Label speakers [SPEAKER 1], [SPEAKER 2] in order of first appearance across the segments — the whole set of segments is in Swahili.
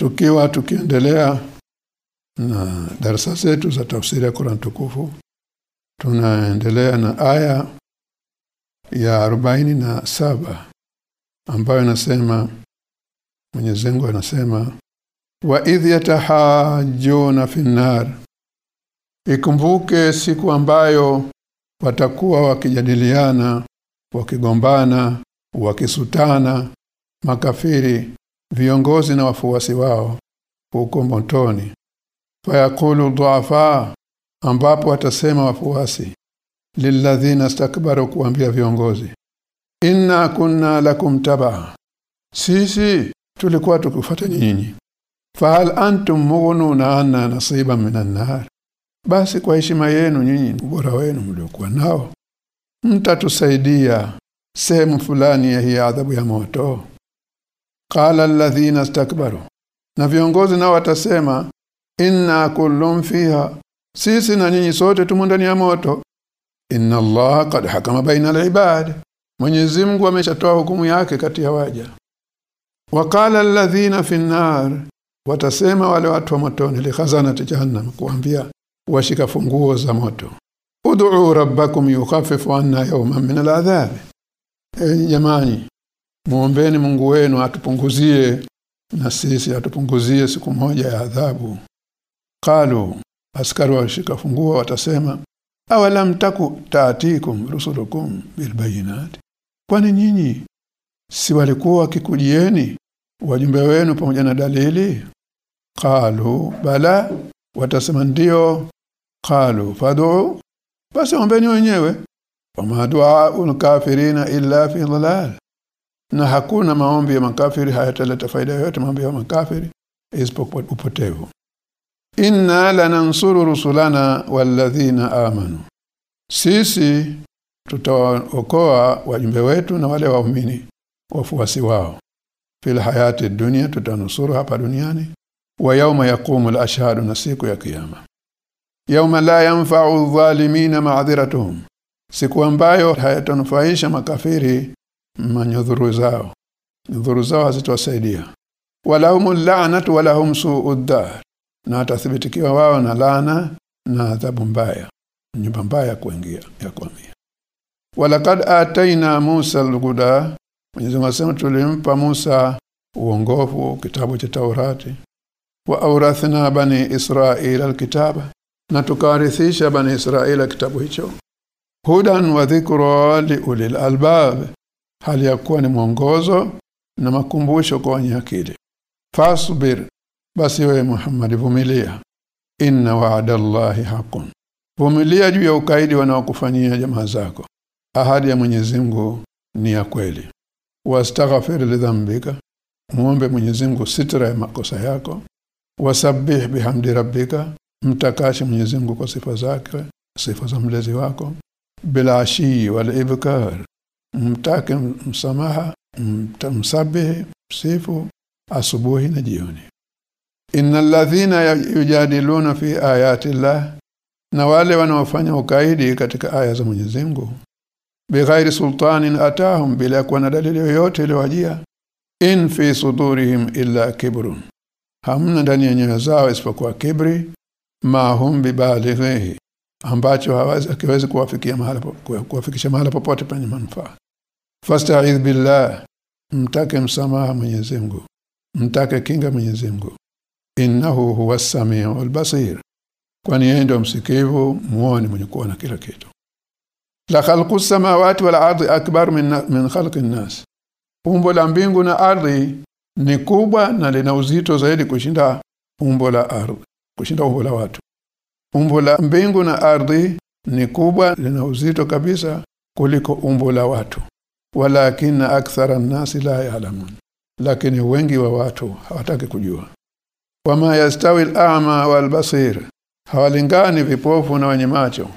[SPEAKER 1] tukiwa tukiendelea na darasa zetu za tafsiri ya Qur'an tukufu tunaendelea na aya ya arobaini na saba ambayo inasema Mwenyezi Mungu anasema wa idh yatahajjuna finnar ikumbuke siku ambayo watakuwa wakijadiliana wakigombana wakisutana makafiri viongozi na wafuasi wao huko motoni fayakulu duafa ambapo atasema wafuasi lilladhina stakbaru kuambia viongozi inna kunna lakum taba sisi tulikuwa tukufuata nyinyi. Fahal antum mughnuna anna nasiban minan basi kwa heshima yenu nyinyi ubora wenu mliokuwa nao. Mtatusaidia sehemu fulani ya hii adhabu ya moto qala alladhina istakbaru na viongozi nao watasema inna kullum fiha. Sisi na nyinyi sote tumo ndani ya moto. Inna allaha qad hakama baina alibad Mwenyezi Mungu ameshatoa hukumu yake kati ya waja. Waqala alladhina fi nar watasema wale watu wa motoni li khazanati jahannam kuambia washika funguo za moto. Ud'u rabbakum yukhaffifu anna yawman min al'adhab jamani muombeni Mungu wenu atupunguzie na sisi atupunguzie siku moja ya adhabu. Qalu askari washika funguo watasema awalam taku taatikum rusulukum bilbayinat kwani nyinyi si walikuwa wakikujieni wajumbe wenu pamoja na dalili? Qalu bala watasema ndio. Qalu fad'u basi ombeni wenyewe. Wama du'a kafirina illa fi dhalal na hakuna maombi ya makafiri hayataleta faida yoyote maombi ya makafiri isipokuwa upotevu. Inna lanansuru rusulana walladhina amanu. Sisi tutaokoa wajumbe wetu na wale waumini wafuasi wao. Fil hayati dunia tutanusuru hapa duniani. Wa yauma yaqumu al-ashhadu na siku ya kiyama. Yauma la yanfa'u adh-dhalimina ma'dhiratuhum. Siku ambayo hayatanufaisha makafiri manyudhuru zao. Dhuru zao hazitowasaidia walahumul la'natu walahum su'ud dar. Na atathibitikiwa wao na laana na adhabu mbaya. Nyumba mbaya kuingia ya kuhamia. Walaqad ataina Musa al-huda. Mwenyezi Mungu asema tulimpa Musa uongofu kitabu cha Taurati. Wa aurathna bani Israila alkitaba. Na tukawarithisha bani Israila kitabu hicho. Hudan wa dhikra liulil albab hali ya kuwa ni mwongozo na makumbusho kwa wenye akili. Fasbir basi wewe Muhammad vumilia. Inna wa'da Allahi haqqun. Vumilia juu ya ukaidi wanaokufanyia jamaa zako. Ahadi ya Mwenyezi ni ya kweli. Wastaghfir lidhambika. Muombe Mwenyezi Mungu sitra ya makosa yako. Wasabbih bihamdi rabbika. Mtakashi Mwenyezi kwa sifa zake sifa za mlezi wako. Bila ashi wal ibkar mtake msamaha mtamsabihi sifu asubuhi na jioni. Innal ladhina yujadiluna fi ayati llah na wale wanaofanya ukaidi katika aya za Mwenyezi Mungu. Bighairi sultanin atahum bila kuwa na dalili yoyote iliyowajia. In fi sudurihim illa kibrun. Hamna ndani ya nyoyo zao isipokuwa kibri ma hum bibalighihi ambacho hawezi akiwezi kuwafikia mahala kuwafikisha mahala popote penye manufaa. Fasta'idh billah mtake msamaha Mwenyezi Mungu mtake kinga Mwenyezi Mungu. Innahu huwa samiul basir. Kwani yeye ndio msikivu muone mwenye kuona kila kitu. La khalqu samawati wal ardi akbar min min khalqi nas umbo la mbingu na ardhi ni kubwa na lina uzito zaidi kushinda umbo la ardhi kushinda umbo la watu umbo la mbingu na ardhi ni kubwa lina uzito kabisa kuliko umbo la watu. Walakin akthara nasi la ya'lamun. Lakini wengi wa watu hawataki kujua. Wama yastawi al-a'ma wal-basir. Hawalingani vipofu na wenye macho.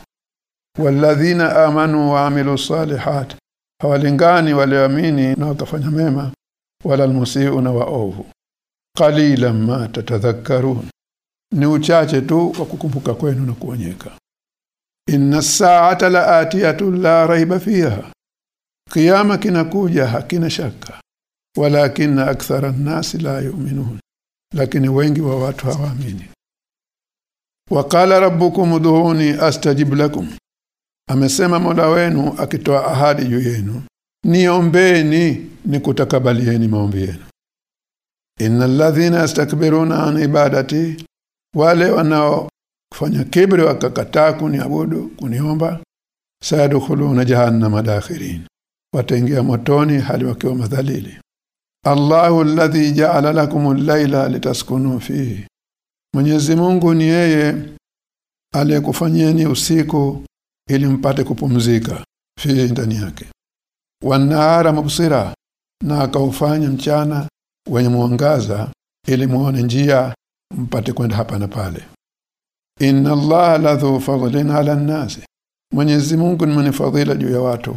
[SPEAKER 1] Walladhina amanu wa amilu salihat hawalingani walioamini na wakafanya mema. Wala almusiu na waovu qalilan ma tatadhakkarun ni uchache tu wa kukumbuka kwenu na kuonyeka. Inna sa'ata la'atiyatu la raiba fiha. Kiyama kinakuja hakina shaka. Walakin akthara an-nas la yu'minun. Lakini wengi wa watu hawaamini. Waqala rabbukum ud'uni astajib lakum. Amesema Mola wenu akitoa ahadi juu yenu. Niombeni nikutakabalieni maombi yenu. Innal yastakbiruna an ibadati wale wanao kufanya kibri wakakataa kuniabudu kuniomba sayadkhuluna jahannama dakhirin wataingia motoni hali wakiwa madhalili. Allahu alladhi ja'ala lakum al-laila litaskunu fihi. Mwenyezi Mungu ni yeye aliyekufanyeni usiku ili mpate kupumzika fihi ndani yake. Wanahara mubsira na akaufanya mchana wenye mwangaza ili muone njia mpate kwenda hapa na pale. Inna allaha ladhu fadlin ala nnasi Mwenyezi Mungu ni mwenye fadhila juu ya watu.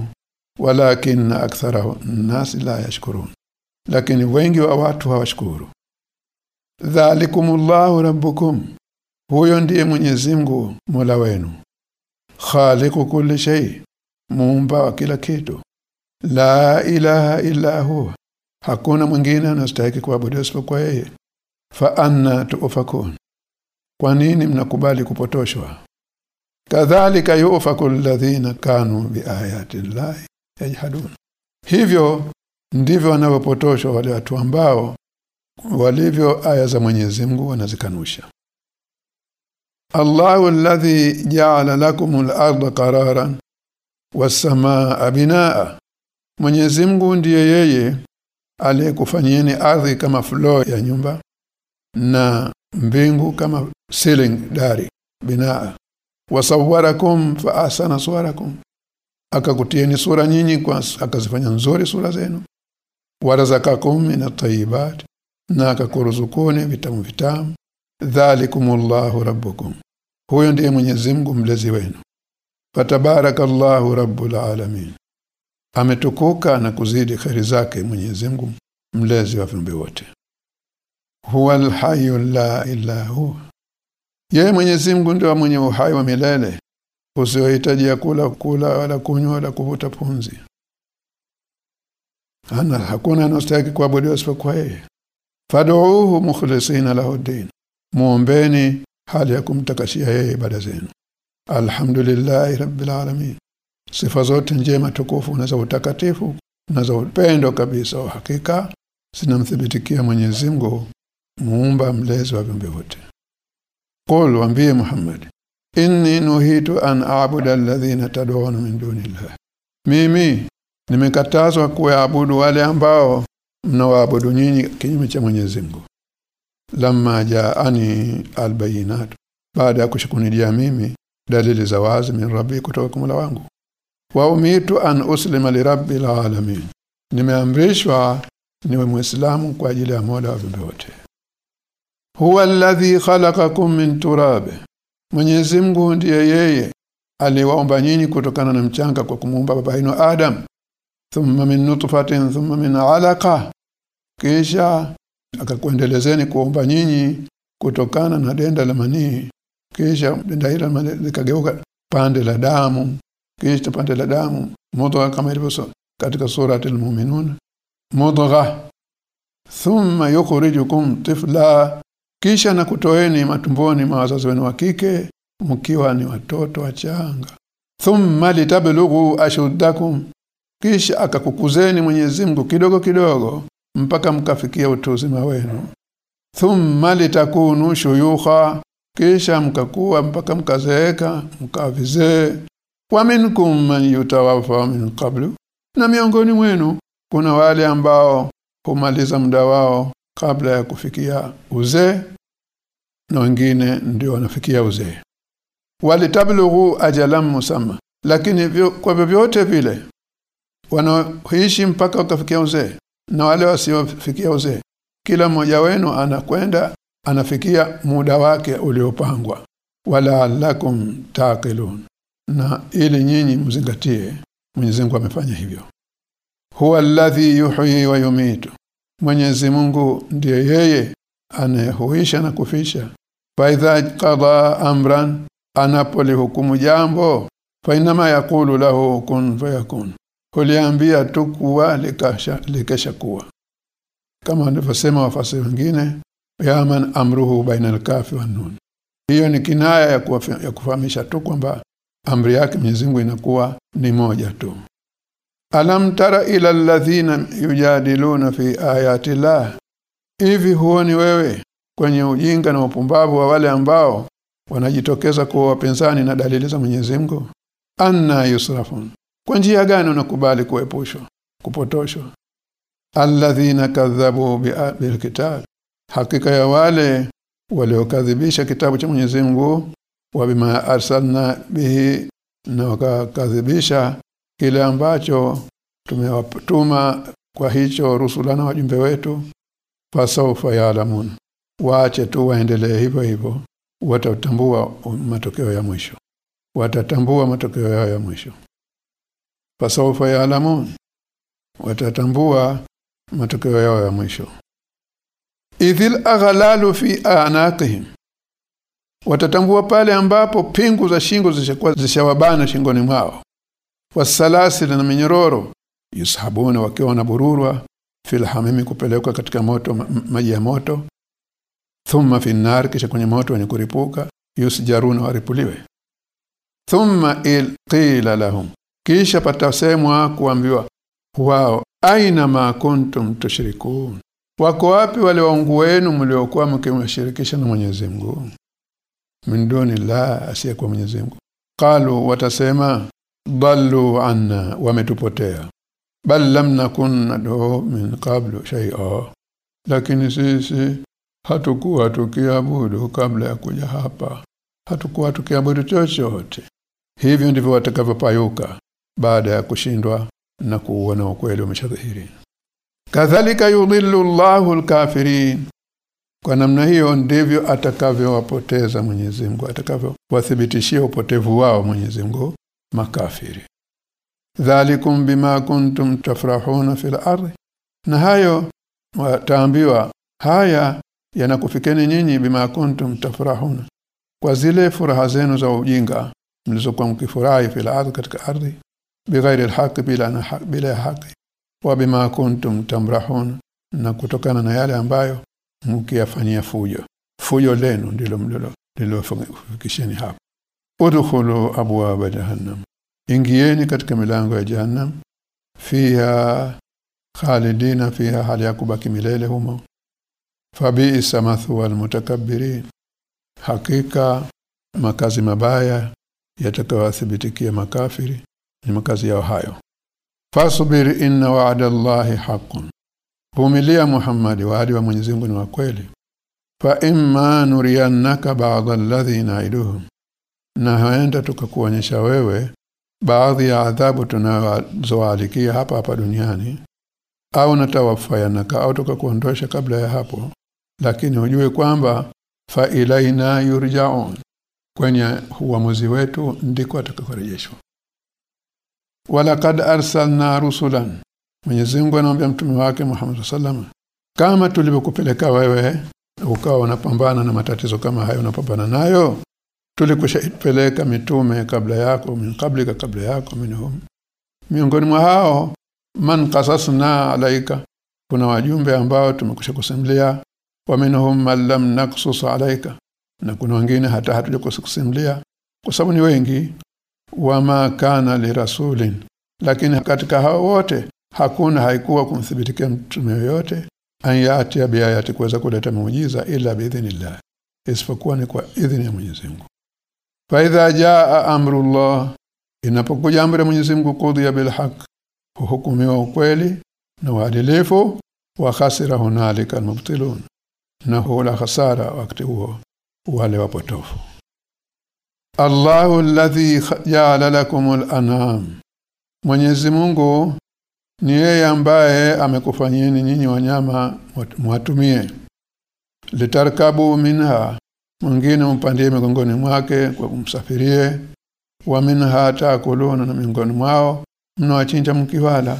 [SPEAKER 1] Walakin aktharahu nasi la yashkurun. Lakini wengi wa watu hawashukuru. Dhalikumullahu rabbukum. Huyo ndiye Mwenyezi Mungu Mola wenu. Khaliqu kulli shay. Muumba wa kila kitu. La ilaha illa huwa. Hakuna mwingine anastahili kuabudiwa isipokuwa yeye fa anna tuufakun kwa nini mnakubali kupotoshwa? Kadhalika yufaku alladhina kanu biayati llahi yajhadun. Hivyo ndivyo wanavyopotoshwa wale watu ambao walivyo aya za Mwenyezi Mungu wanazikanusha. Allahu alladhi ja'ala lakum al-ardha qararan was-samaa binaa Mwenyezi Mungu ndiye yeye aliyekufanyeni ardhi kama floor ya nyumba na mbingu kama ceiling dari binaa. Wasawwarakum fa ahsana suwarakum. Akakutieni sura nyinyi kwa akazifanya nzuri sura zenu. Warazakakum min at-tayyibat na akakuruzukuni vitamu vitamu. Dhalikumullahu rabbukum. Huyo ndiye Mwenyezi Mungu mlezi wenu. Fatabarakallahu rabbul alamin. Ametukuka na kuzidi khairi zake Mwenyezi Mungu mlezi wa viumbe wote huwal alhayy la ilahu huwa yeye Mwenyezi Mungu ndiye mwenye uhai wa milele. Usiohitaji kula kula wala kunywa wala kuvuta punzi ana hakuna anastahili kuabudiwa isipokuwa yeye. Fad'uuhu mukhlisina lahu din muombeni hali ya kumtakashia yeye ibada zenu. Alhamdulillahi rabbil alamin. Sifa zote njema tukufu na za utakatifu na za upendo kabisa wa hakika zinamthibitikia Mwenyezi Mungu muumba mlezi wa viumbe wote Qul waambie Muhammad inni nuhitu an a'budu alladhina tad'una min dunillah. Mimi nimekatazwa kuabudu wale ambao mnawaabudu nyinyi kinyume cha Mwenyezi Mungu. Lamma jaani albayinat baada ya kushukunijia mimi dalili za wazi min rabbi kutoka kwa wangu. Wa umitu an uslima li rabbil alamin. Nimeamrishwa niwe muislamu kwa ajili ya Mola wa viumbe wote huwa alladhi khalaqakum min turab. Mwenyezi Mungu ndiye yeye aliwaumba nyinyi kutokana na mchanga kwa kumuumba baba yenu Adam. Thumma min nutfatin thumma min alaqa. Kisha akakuendelezeni kuomba nyinyi kutokana na denda la manii kisha denda hilo likageuka pande la damu. Kisha pande la damu mudgha kama ilivyo katika surati al-mu'minun. Mudgha. Thumma yukhrijukum tifla kisha na kutoeni matumboni mwa wazazi wenu wa kike mkiwa ni watoto wachanga. Thumma litablughu ashuddakum kisha akakukuzeni Mwenyezi Mungu kidogo kidogo mpaka mkafikia utu uzima wenu. Thumma litakunu shuyukha kisha mkakuwa mpaka mkazeeka mkavizee. Wa minkum man yutawaffa min qablu na miongoni mwenu kuna wale ambao humaliza muda wao kabla ya kufikia uzee na wengine ndio wanafikia uzee. Walitablughu ajalam musamma lakini vyo, kwa vyovyote vile wanaoishi mpaka wakafikia uzee na wale wasiofikia uzee kila mmoja wenu anakwenda anafikia muda wake uliopangwa. Wala lakum taqilun. Na ili nyinyi mzingatie Mwenyezi Mungu amefanya hivyo. Huwa alladhi yuhyi wa yumitu. Mwenyezi Mungu ndiye yeye anayehuisha na kufisha. Faidha qada amran anapolihukumu jambo fainama yakulu lahu kun fayakun. Kuliambia tu kuwa likasha likesha kuwa. Kama wanavyosema wafasi wengine yaman amruhu baina al-kafi wan nun hiyo ni kinaya ya, kuwa, ya kufahamisha tu kwamba amri yake Mwenyezi Mungu inakuwa ni moja tu. Alam tara ila alladhina yujadiluna fi ayati llah hivi huoni wewe kwenye ujinga na upumbavu wa wale ambao wanajitokeza kuwa wapenzani na dalili za Mwenyezi Mungu? Anna yusrafun. Kwa njia gani unakubali kuepushwa kupotoshwa? Alladhina kadhabu bi- bilkitab hakika ya wale waliokadhibisha kitabu cha Mwenyezi Mungu wa bima arsalna bihi na wakakadhibisha kile ambacho tumewatuma kwa hicho rusulana wajumbe wetu fasaufa yaalamun waache tu waendelee hivyo hivyo watatambua matokeo ya mwisho. Watatambua matokeo yao ya mwisho. Fasaufa yaalamun watatambua matokeo yao ya mwisho. Idhil aghlalu fi anaqihim. Watatambua pale ambapo pingu za shingo zishakuwa zishawabana shingoni mwao. Wasalasil na minyororo. Yushabuna wakiwa wanabururwa fil hamimi kupelekwa katika moto maji ya moto. Thumma fi nar kisha kwenye moto wenye kuripuka yusjaruna waripuliwe. Thumma il qila lahum. Kisha patasemwa kuambiwa wao aina ma kuntum tushrikun? Wako wapi wale waungu wenu mliokuwa mkimshirikisha na Mwenyezi Mungu? Min duni la asiyekuwa Mwenyezi Mungu. Qalu watasema dallu anna wametupotea bal lam nakun nad'u min qablu shay'a lakini sisi hatukuwa tukiabudu kabla ya kuja hapa hatukuwa tukiabudu chochote hivyo ndivyo watakavyopayuka baada ya kushindwa na kuuona ukweli umeshadhihiri kadhalika yudhillu Allahu al-kafirin. Kwa namna hiyo ndivyo atakavyowapoteza Mwenyezi Mungu atakavyowathibitishia upotevu wao Mwenyezi Mungu makafiri dhalikum bima kuntum tafrahuna fil ardh na hayo wataambiwa haya yanakufikeni nyinyi bima kuntum tafrahuna. Kwa zile furaha zenu za ujinga mlizokuwa mkifurahi fil ardh katika ardhi bighairi alhaq bila na haq, bila ya haki wa bima kuntum tamrahun na kutokana na yale ambayo mkiyafanyia fujo. Fujo lenu ndilo mlilo lilofikisheni hapo. Udkhulu abwaaba jahannam ingieni katika milango ya jahannam fiha khalidina fiha hali ya kubaki milele humo. Fabi'sa mathwal mutakabbirin hakika makazi mabaya yatakawathibitikia makafiri ni makazi yao hayo. Fasbir inna wa'da allahi haqqun vumilia muhammadi waadi wa Mwenyezi Mungu ni wa kweli. Fa imma nuriyannaka ba'd alladhi na'iduhum na haenda tukakuonyesha wewe baadhi ya adhabu tunazoalikia hapa hapa duniani au natawafayanaka au tukakuondosha kabla ya hapo lakini ujue kwamba fa ilaina yurja'un kwenye uamuzi wetu ndiko atakakorejeshwa walaqad arsalna rusulan Mwenyezi Mungu anamwambia mtume wake Muhammad sallallahu kama tulivyokupeleka wewe ukawa unapambana na matatizo kama hayo unapambana nayo tulikushapeleka mitume kabla yako min kablika kabla yako minhum. Miongoni mwa hao man qasasna alaika kuna wajumbe ambao tumekushakusimulia wa minhum man lam naqsus alaika na kuna wengine hata hatujakusimulia kwa sababu ni wengi. Wama kana lirasulin lakini katika hao wote hakuna haikuwa kumthibitikia mtume yoyote ayati biayati kuweza kuleta muujiza ila biidhnillah isipokuwa ni kwa idhini ya Mwenyezi Mungu fa idha jaa amrullah inapokuja amri ya Mwenyezi Mungu kudhiya bil haq hukumiwa ukweli na uadilifu wa khasira hunalika mubtilun na hula khasara wakati huo wale wapotofu. Allahu alladhi ja'ala lakumul an'am Mwenyezi Mungu ni yeye ambaye amekufanyeni nyinyi wanyama mwatumie litarkabu minha mwingine mpandie migongoni mwake kwa kumsafirie. Wa minha taakuluna na miongoni mwao mnawachinja mkiwala.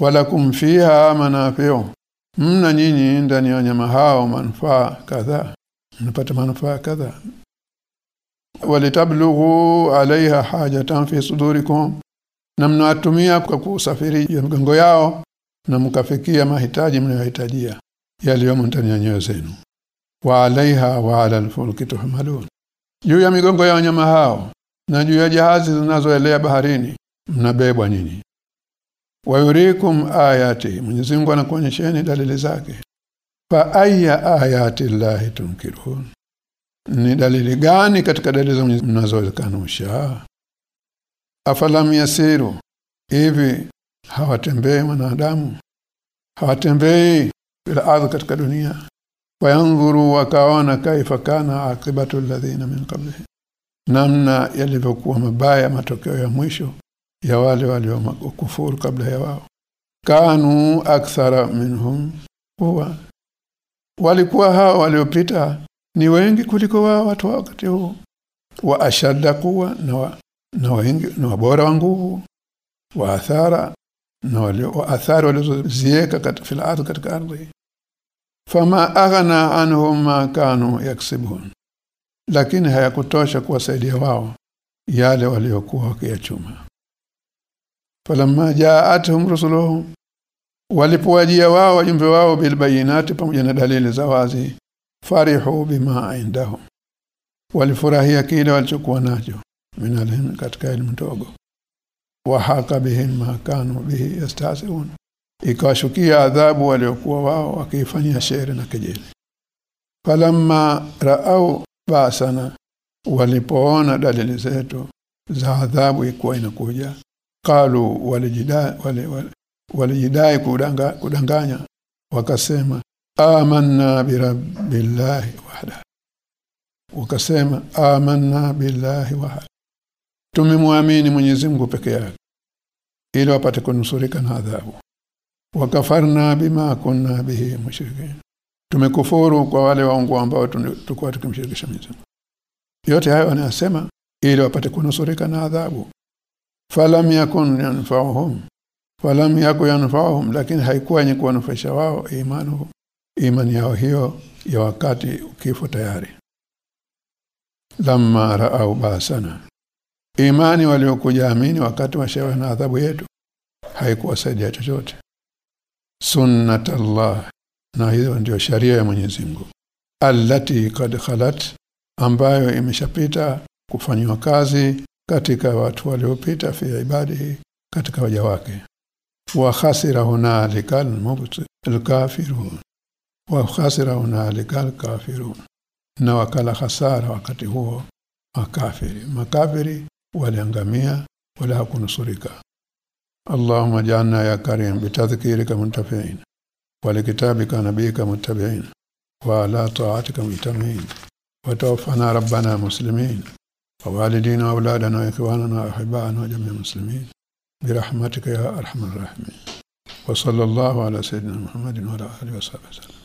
[SPEAKER 1] Wala kumfiha manafio mna nyinyi ndani ya wanyama hao manufaa kadhaa mnapata manufaa kadhaa walitablughu alaiha hajatan fi sudurikum. Na mnawatumia kwa kusafiri ya migongo yao na mkafikia mahitaji mnayohitajia yaliyomo ndani ya nyoyo zenu wa alaiha wa ala alfulki tuhmalun. Juu ya migongo ya wanyama hao na juu ya jahazi zinazoelea baharini mnabebwa nyinyi. Wayurikum ayati Mwenyezi Mungu anakuonyesheni dalili zake. Fa ayya ayati llahi tunkirun. Ni dalili gani katika dalili za Mwenyezi mnazokanusha? Afalam yasiru hivi hawatembei wanadamu hawatembei bila ardhi katika dunia wayanzuru wakaona kaifa kana akibatu alladhina min qablihim. Namna yalivyokuwa mabaya matokeo ya mwisho ya wale walio waliokufuru kabla ya wao. Kanu akthara minhum huwa walikuwa hao waliopita ni wengi kuliko wao watu wa wakati huo. Wa ashadda kuwa na wa, na wengi na bora wa nguvu. Wa athara na wale wa athari walizozieka katika ardhi katika ardhi fama aghna anhum ma kanu yaksibun. Lakini hayakutosha kuwasaidia wao yale waliokuwa wakiyachuma. Falamma jaatuhum rusuluhum walipowajia wao wajumbe wao bilbayinati pamoja na dalili za wazi farihu bima indahum. Walifurahia kile walichokuwa nacho minalhim katika elimu ndogo. Wahaka bihim ma kanu bihi yastasiun ikawashukia adhabu waliokuwa wao wakiifanyia shere na kejeli. Falamma raau basana walipoona dalili zetu za adhabu ikuwa inakuja qalu walijidai walijidai kudanga, kudanganya wakasema amanna birabbillahi wahda. Wakasema amanna billahi wahda. Tumemwamini Mwenyezi Mungu peke yake ili wapate kunusurika na adhabu wakafarna bima kunna bihi mushrikin tumekufuru kwa wale waungu ambao tulikuwa tukimshirikisha Mwenyezi yote hayo anayasema ili wapate kunusurika na adhabu. Falam yakun yanfa'uhum. Falam yakun yanfa'uhum lakini haikuwa yenye kuwanufaisha wao imanu imani yao hiyo ya wakati kifo tayari. Lamma ra'au basana. Imani waliokuja amini wakati na adhabu yetu haikuwasaidia chochote sunnatallah na hiyo ndio sharia ya Mwenyezi Mungu. Allati kad khalat ambayo imeshapita kufanywa kazi katika watu waliopita fi ibadihi katika waja wake. Wa khasira hunalika al-kafirun. Wa khasira hunalika al-kafirun. Na wakala hasara wakati huo makafiri. Makafiri waliangamia wala hakunusurika اللهم اجعلنا يا كريم بتذكيرك منتفعين ولكتابك نبيك متبعين وعلى طاعتك مجتمعين وتوفنا ربنا مسلمين ووالدينا وأولادنا وإخواننا وأحبائنا وجميع المسلمين. برحمتك يا أرحم الراحمين. وصلى الله على سيدنا محمد وعلى آله وصحبه وسلم.